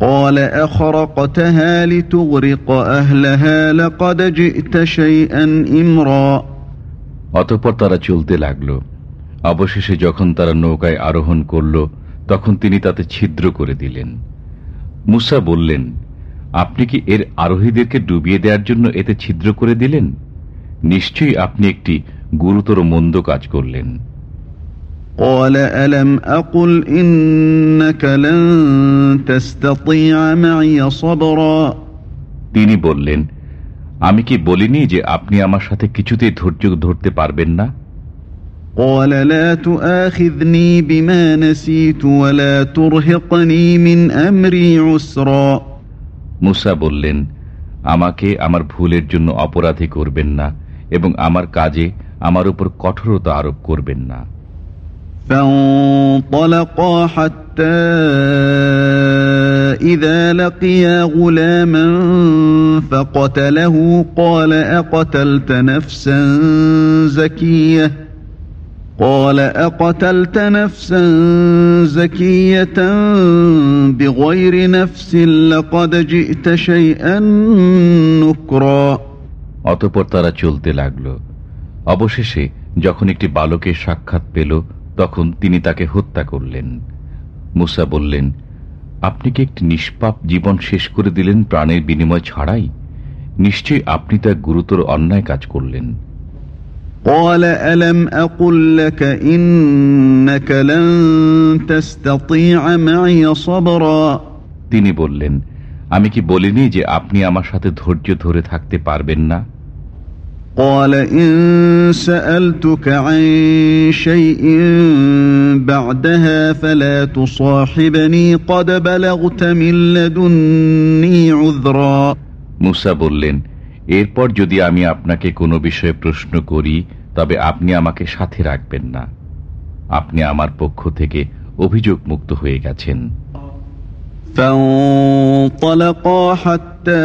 قال أخرقتها لتغرق أهلها لقد جئت شيئا إمرا অতঃপর তারা চলতে লাগলো অবশেষে যখন তারা নৌকায় আরোহণ করল তখন তিনি তাতে ছিদ্র করে দিলেন মুসা বললেন আপনি কি এর আরোহীদেরকে ডুবিয়ে দেওয়ার জন্য এতে ছিদ্র করে দিলেন নিশ্চয়ই আপনি একটি গুরুতর মন্দ কাজ করলেন قال ألم أقل إنك لن تستطيع معي صبرا তিনি বললেন আমি কি বলিনি যে আপনি আমার সাথে কিছুতেই ধৈর্য ধরতে পারবেন না قال لا تؤاخذني بما نسيت ولا ترهقني من أمري عسرا মুসা বললেন আমাকে আমার ভুলের জন্য অপরাধী করবেন না এবং আমার কাজে আমার উপর কঠোরতা আরোপ করবেন না فانطلقا حتى إذا لقيا غلاما فقتله قال أقتلت نفسا زكية قال أقتلت نفسا زكية بغير نفس لقد جئت شيئا نكرا অতপর তারা চলতে লাগল অবশেষে যখন একটি বালকের সাক্ষাৎ পেল তখন তিনি তাকে হত্যা করলেন মুসা বললেন আপনি কি একটি নিষ্পাপ জীবন শেষ করে দিলেন প্রাণের বিনিময় ছাড়াই নিশ্চয়ই আপনি তা গুরুতর অন্যায় কাজ করলেন قال ألم أقل لك إنك لن تستطيع معي صبرا তিনি বললেন আমি কি বলিনি যে আপনি আমার সাথে ধৈর্য ধরে থাকতে পারবেন না قال إن سألتك عن شيء بعدها فلا تصاحبني قد بلغت من لدني عذرا মুসা বললেন এরপর যদি আমি আপনাকে কোনো বিষয়ে প্রশ্ন করি তবে আপনি আমাকে সাথে রাখবেন না আপনি আমার পক্ষ থেকে অভিযোগ মুক্ত হয়ে গেছেন فانطلقا حتى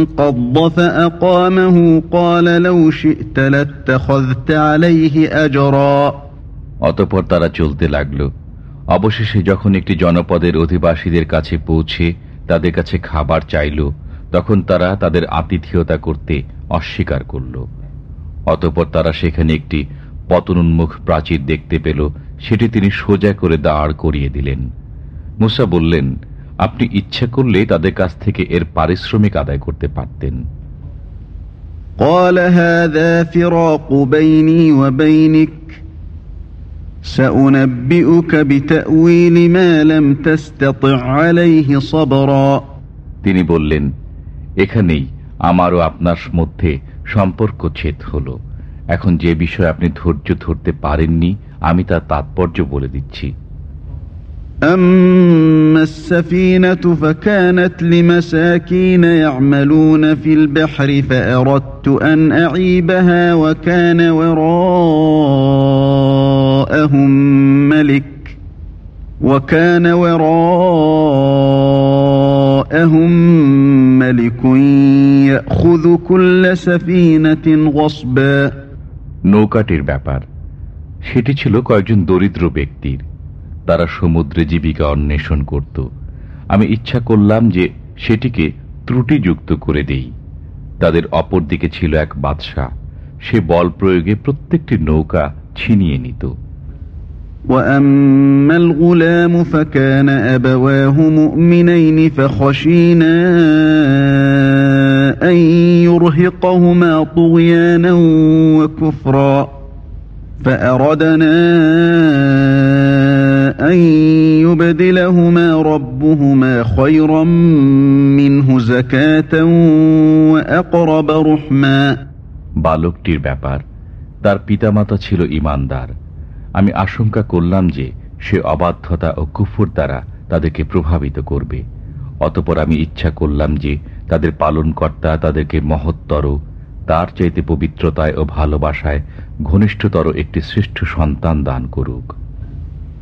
ينقض فأقامه قال لو شئت لاتخذت عليه أجرا অতপর তারা চলতে লাগল অবশেষে যখন একটি জনপদের অধিবাসীদের কাছে পৌঁছে তাদের কাছে খাবার চাইল তখন তারা তাদের আতিথেয়তা করতে অস্বীকার করল অতপর তারা সেখানে একটি পতনোন্মুখ প্রাচীর দেখতে পেল সেটি তিনি সোজা করে দাঁড় করিয়ে দিলেন মুসা বললেন আপনি ইচ্ছা করলে তাদের কাছ থেকে এর পারিশ্রমিক আদায় করতে পারতেন قال هذا فراق بيني وبينك سأنبئك بتأويل ما لم تستطع عليه صبرا তিনি বললেন এখানেই আমারও আপনার মধ্যে সম্পর্ক ছেদ হলো এখন যে বিষয় আপনি ধৈর্য ধরতে পারেননি আমি তার তাৎপর্য বলে দিচ্ছি أما السفينة فكانت لمساكين يعملون في البحر فأردت أن أعيبها وكان وراءهم ملك وكان وراءهم ملك يأخذ كل سفينة غصبا নৌকাটির ব্যাপার সেটি ছিল কয়েকজন দরিদ্র ব্যক্তির তারা সমুদ্রে জীবিকা অন্বেষণ করত আমি ইচ্ছা করলাম যে সেটিকে ত্রুটিযুক্ত করে দেই তাদের অপর দিকে ছিল এক বাদশাহ সে বল প্রয়োগে প্রত্যেকটি নৌকা ছিনিয়ে নিত وأما الغلام فكان أبواه مؤمنين فخشينا أن يرهقهما طغيانا وكفرا فأردنا أن يبدلهما ربهما خيرا منه زكاة وأقرب رحما বালকটির ব্যাপার তার পিতামাতা ছিল ইমানদার আমি আশঙ্কা করলাম যে সে অবাধ্যতা ও কুফুর দ্বারা তাদেরকে প্রভাবিত করবে অতপর আমি ইচ্ছা করলাম যে তাদের পালনকর্তা তাদেরকে মহত্তর তার চাইতে পবিত্রতায় ও ভালোবাসায় ঘনিষ্ঠতর একটি শ্রেষ্ঠ সন্তান দান করুক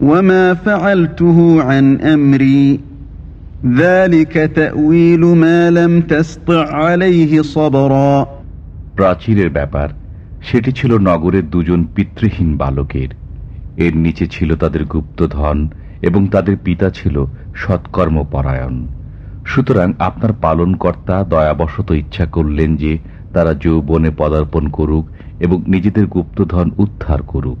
وما فعلته عن أمري ذلك تأويل ما لم تستع عليه صبرا প্রাচীরের ব্যাপার সেটি ছিল নগরের দুজন পিতৃহীন বালকের এর নিচে ছিল তাদের গুপ্তধন এবং তাদের পিতা ছিল সৎকর্ম পরায়ণ সুতরাং আপনার পালনকর্তা দয়াবশত ইচ্ছা করলেন যে তারা যৌবনে পদার্পণ করুক এবং নিজেদের গুপ্তধন উদ্ধার করুক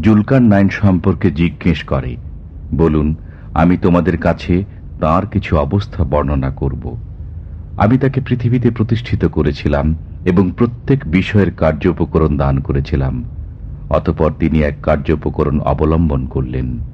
জুলকার নাইন সম্পর্কে জিজ্ঞেস করে, বলুন, আমি তোমাদের কাছে তার কিছু অবস্থা বর্ণনা করব। আমি তাকে পৃথিবীতে প্রতিষ্ঠিত করেছিলাম এবং প্রত্যেক বিষয়ের কার্য উপকরণ দান করেছিলাম। অতপর তিনি এক কার্য উপকরণ অবলম্বন করলেন।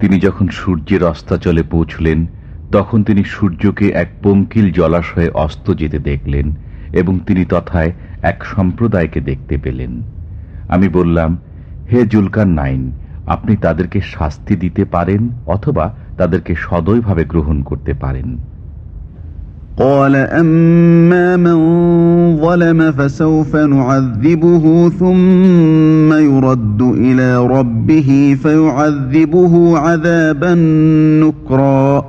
তিনি যখন সূর্যের অস্তাচলে পৌঁছলেন, তখন তিনি সূর্যকে এক পঙ্কিল জলাশয়ে অস্ত যেতে দেখলেন এবং তিনি তথায় এক সম্প্রদায়কে দেখতে পেলেন। আমি বললাম, হে জুলকার নাইন, আপনি তাদেরকে শাস্তি দিতে পারেন অথবা তাদেরকে সদয়ভাবে গ্রহণ করতে পারেন। قال أما من ظلم فسوف نعذبه ثم يرد إلى ربه فيعذبه عذابا نكرا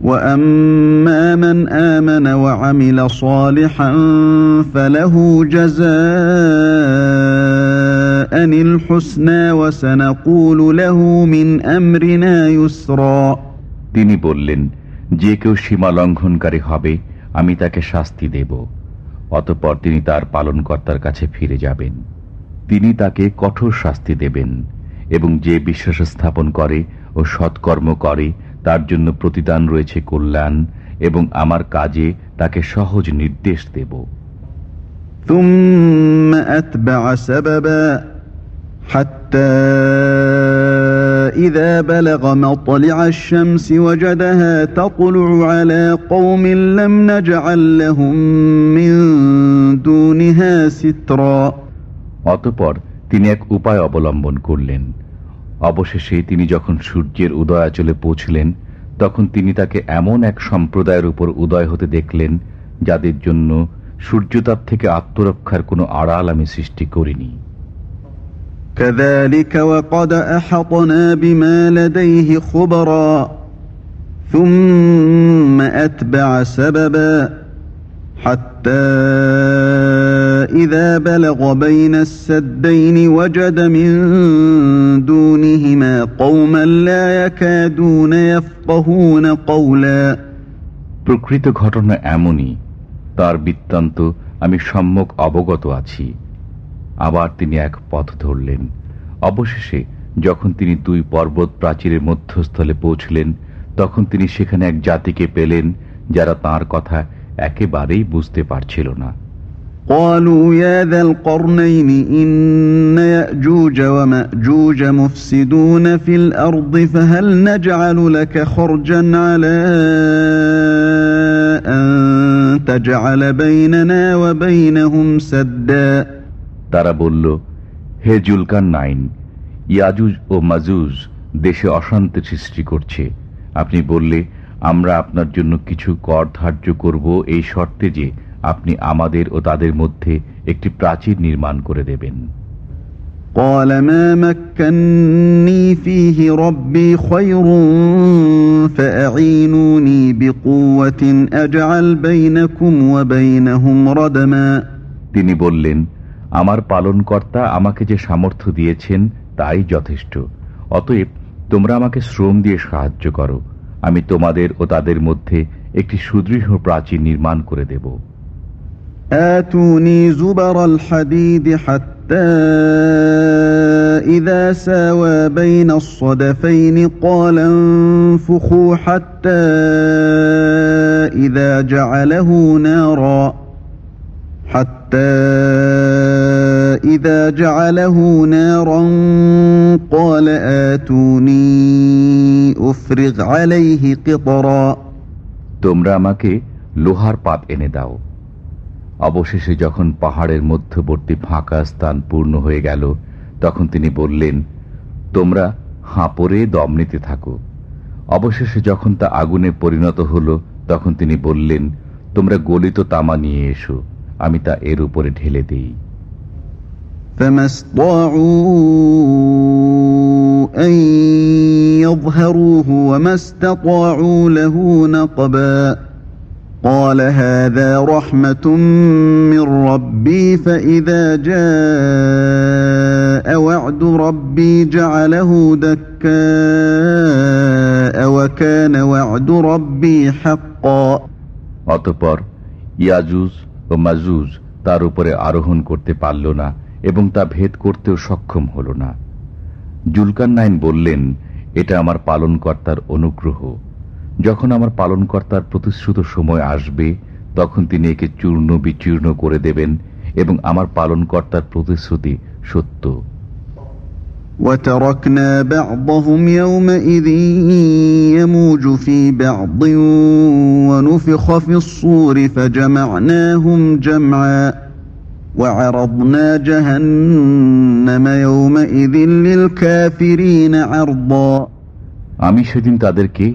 وأما من آمن وعمل صالحا فله جزاء الحسنى وسنقول له من أمرنا يسرا তিনি বললেন যে কেউ সীমা লঙ্ঘনকারী হবে আমি তাকে শাস্তি দেব অতপর তিনি তার পালনকর্তার কাছে ফিরে যাবেন তিনি তাকে কঠোর শাস্তি দেবেন এবং যে বিশ্বাস স্থাপন করে ও সৎকর্ম করে তার জন্য প্রতিদান রয়েছে কল্যাণ এবং আমার কাজে তাকে সহজ নির্দেশ দেব ثم أتبع سببا حتى إذا بلغ مطلع الشمس وجدها تطلع على قوم لم نجعل لهم من دونها سترا অতপর তিনি এক উপায় অবলম্বন করলেন অবশেষে তিনি যখন সূর্যের উদয়াচলে পৌঁছলেন তখন তিনি তাকে এমন এক সম্প্রদায়ের উপর উদয় হতে দেখলেন যাদের জন্য সূর্যতাপ থেকে আত্মরক্ষার কোনো আড়াল আমি সৃষ্টি করিনি كذلك وقد أحطنا بما لديه خبرا ثم أتبع سببا حتى إذا بلغ بين السدين وجد من دونهما قوما لا يكادون يفقهون قولا প্রকৃত ঘটনা এমনই তার বৃত্তান্ত আমি সম্যক অবগত আছি আবার তিনি এক পথ ধরলেন অবশেষে যখন তিনি দুই পর্বত প্রাচীরের মধ্যস্থলে পৌঁছলেন তখন তিনি সেখানে এক জাতিকে পেলেন যারা তার কথা একেবারেই বুঝতে পারছিল না قالوا يا ذا القرنين إن يأجوج ومأجوج مفسدون في الأرض فهل نجعل لك خرجا على أن تجعل بيننا وبينهم سدا তারা বলল হে জুলকান নাইন ইয়াজুজ ও মাজুজ দেশে অশান্তি সৃষ্টি করছে আপনি বললে আমরা আপনার জন্য কিছু কর ধার্য করব এই শর্তে যে আপনি আমাদের ও তাদের মধ্যে একটি প্রাচীর নির্মাণ করে দেবেন قال ما مكني فيه ربي خير فأعينوني بقوة أجعل بينكم وبينهم ردما তিনি বললেন আমার পালনকর্তা আমাকে যে সামর্থ্য দিয়েছেন তাই যথেষ্ট অতএব তোমরা আমাকে শ্রম দিয়ে সাহায্য করো আমি তোমাদের ও তাদের মধ্যে একটি সুদৃঢ় প্রাচীর নির্মাণ করে দেব آتوني زبر الحديد حتى إذا ساوى بين الصدفين قال انفخوا حتى إذا جعله نارا حتى إذا جعله نارا قال آتوني أفرغ عليه قطرا তোমরা আমাকে লোহার পাত এনে দাও অবশেষে যখন পাহাড়ের মধ্যবর্তী ফাঁকা স্থান পূর্ণ হয়ে গেল তখন তিনি বললেন তোমরা হাঁপড়ে দম নিতে থাকো অবশেষে যখন তা আগুনে পরিণত হল তখন তিনি বললেন তোমরা গলিত তামা নিয়ে এসো আমি তা এর উপরে ঢেলে দিই فما استطاعوا أن يظهروه وما استطاعوا له نقبا قال هذا رحمة من ربي فإذا جاء وعد ربي جعله دكاء وكان وعد ربي حقا অতপর ইয়াজুজ ও মাজুজ তার উপরে আরোহণ করতে পারল না এবং তা ভেদ করতেও সক্ষম হল না জুলকান নাইন বললেন এটা আমার পালনকর্তার অনুগ্রহ যখন আমার পালনকর্তার প্রতিশ্রুত সময় আসবে তখন তিনি একে চূর্ণ বিচূর্ণ করে দেবেন এবং আমার পালনকর্তার প্রতিশ্রুতি সত্য وتركنا بعضهم يومئذ يموج في بعض ونفخ في الصور فجمعناهم جمعا আমি সেদিন তাদেরকে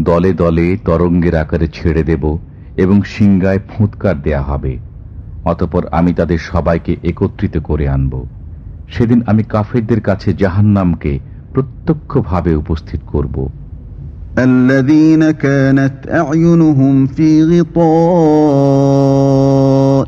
দলে দলে তরঙ্গের আকারে ছেড়ে দেব এবং সিংগায় ফুৎকার দেয়া হবে অতপর আমি তাদের সবাইকে একত্রিত করে আনব সেদিন আমি কাফেরদের কাছে জাহান্নামকে প্রত্যক্ষভাবে উপস্থিত করব الذين كانت أعينهم في غطاء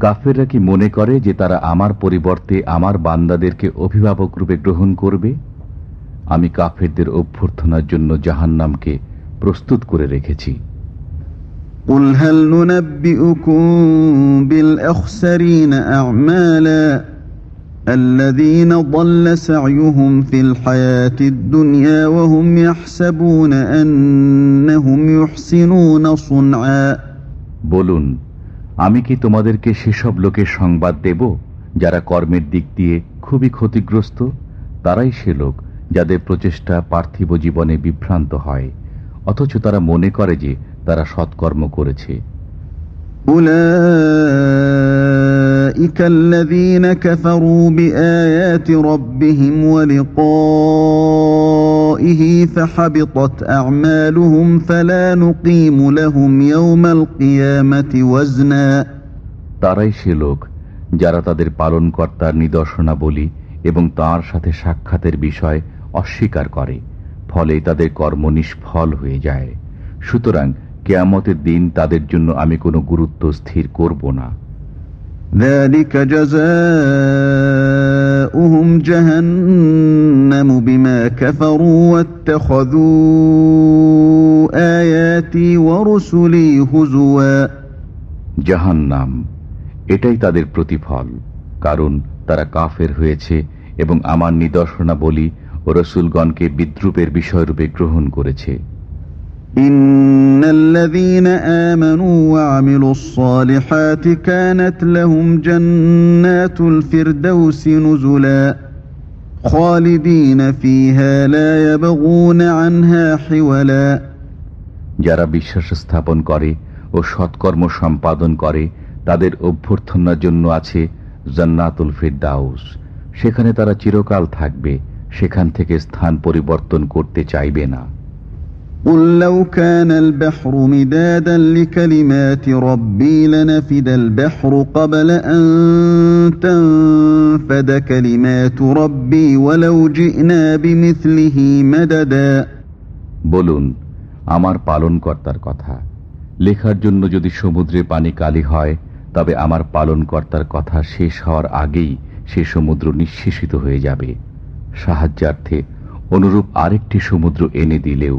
কাফেররা কি মনে করে যে তারা আমার পরিবর্তে আমার বান্দাদেরকে অভিভাবক রূপে গ্রহণ করবে আমি কাফেরদের অভ্যর্থনার জন্য জাহান্নামকে প্রস্তুত করে রেখেছি قل هل ننبئكم بالأخسرين أعمالا বলুন, আমি কি তোমাদেরকে সেসব লোকের সংবাদ দেব, যারা কর্মের দিক দিয়ে খুবই ক্ষতিগ্রস্ত? তারাই সে লোক যাদের প্রচেষ্টা পার্থিব জীবনে বিভ্রান্ত হয়, অথচ তারা মনে করে যে তারা সৎকর্ম করেছে। أولئك الذين كفروا بآيات ربهم ولقائه فحبطت أعمالهم فلا نقيم لهم يوم القيامة وزنا তারাই সে লোক যারা তাদের পালনকর্তার নিদর্শনাবলী এবং তার সাথে সাক্ষাতের বিষয় অস্বীকার করে ফলে তাদের কর্ম নিষ্ফল হয়ে যায় সুতরাং কেয়ামতের দিন তাদের জন্য আমি কোনো গুরুত্ব স্থির করব না ذلك جزاؤهم جهنم بما كفروا واتخذوا آياتي ورسلي هزوا জাহান্নাম এটাই তাদের প্রতিফল কারণ তারা কাফের হয়েছে এবং আমার নিদর্শনাবলী ও রসুলগণকে বিদ্রুপের বিষয়রূপে গ্রহণ করেছে যারা বিশ্বাস স্থাপন করে ও সৎকর্ম সম্পাদন করে, তাদের অভ্যর্থনার জন্য আছে জান্নাতুল ফিরদাউস। সেখানে তারা চিরকাল থাকবে, সেখান থেকে স্থান পরিবর্তন করতে চাইবে না। قل لو كان البحر مدادا لكلمات ربي لنفد البحر قبل أن تنفد كلمات ربي ولو جئنا بمثله مددا বলুন আমার পালনকর্তার কথা লেখার জন্য যদি সমুদ্রে পানি কালি হয় তবে আমার পালনকর্তার কথা শেষ হওয়ার আগেই সে সমুদ্র নিঃশেষিত হয়ে যাবে সাহায্যার্থে অনুরূপ আরেকটি সমুদ্র এনে দিলেও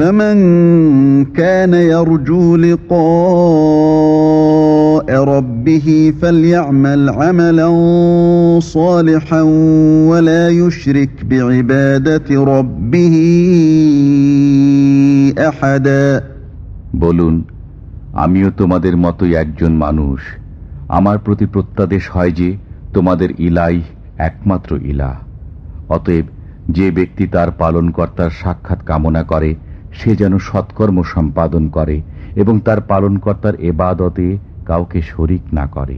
فمن كان يرجو لقاء ربه فليعمل عملا صالحا ولا يشرك بعبادة ربه أحدا বলুন আমিও তোমাদের মতোই একজন মানুষ আমার প্রতি প্রত্যাদেশ হয় যে তোমাদের ইলাই একমাত্র ইলাহ অতএব যে ব্যক্তি তার পালনকর্তার সাক্ষাৎ কামনা করে সে যেন সৎকর্ম সম্পাদন করে এবং তার পালনকর্তার এবাদতে কাউকে শরিক না করে।